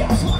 just